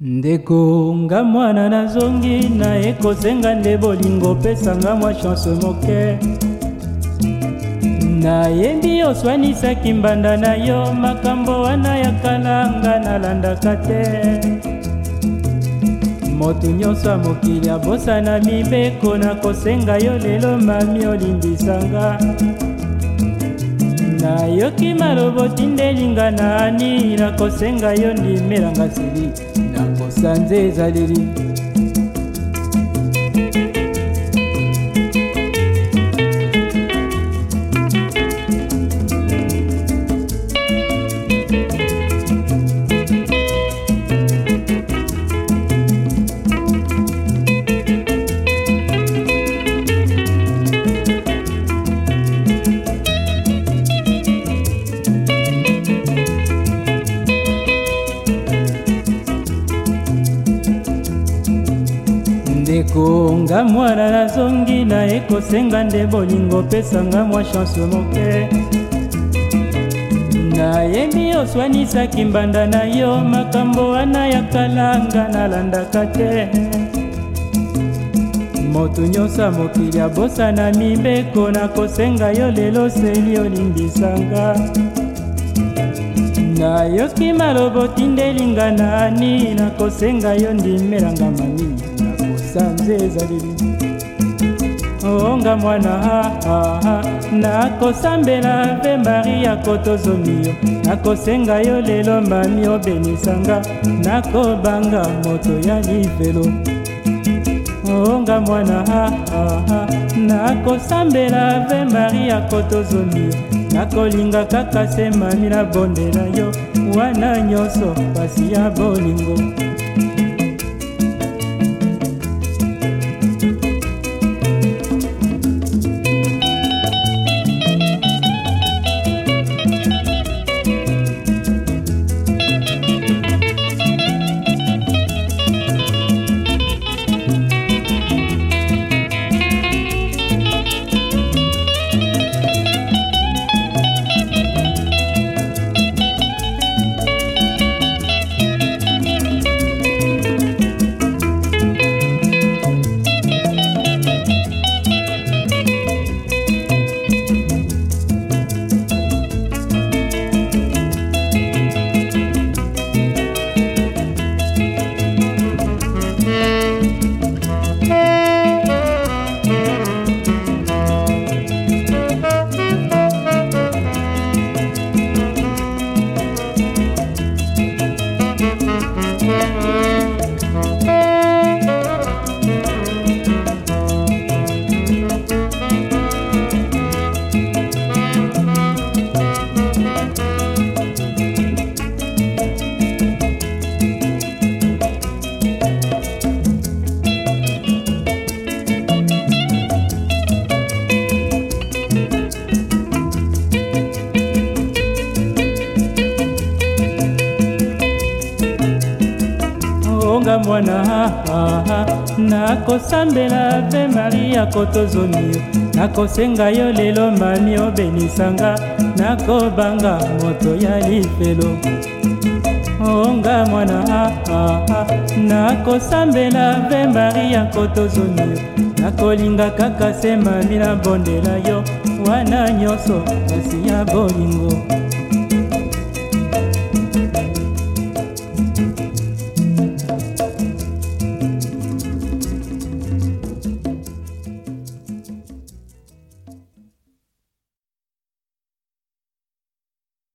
ndeko nga mwana nazongi naye kosenga nde bolingo pesanga mwa chanse moke nayebi oswanisaki mbanda na yo makambo wana ya kala nga nalandaka te moto nyonso ya mokili abosana mibeko na kosenga yo lelo mami olimbisanga nayoki malobo tindelinga na ani na kosenga yo ndimelanga siliki sanze ezaleli ndeko nga mwana nazongi na ekosenga nde bolingo pesanga mwa chanse moke nayebi oswanisaki mbanda na yo makambo wana ya kala nga nalandaka te moto nyonso ya mokili abosana mibeko na kosenga yo lelo seli olimbisanga nayoki malobo tindelinga nani na kosenga yo ndimelanga mamini nze ezaleli onga mwana ah, ah, ah. nakosambela mpe mari akotozomi yo nakosenga yo lelo mami obenisanga nakobanga moto ya lifelo onga mwana nakosambela mpe mari akotozomi yo nakolinga kaka se mami nabondela yo wana nyonso pasi ya bolingo mwana nakosambela mpe maria kotozonio nakosenga yo lelo mami obenisanga nakobanga moto ya lifelo onga mwana nakosambela mpe maria kotozonio nakolinga kaka se mami nabondela yo wana nyonso kasi ya bolingo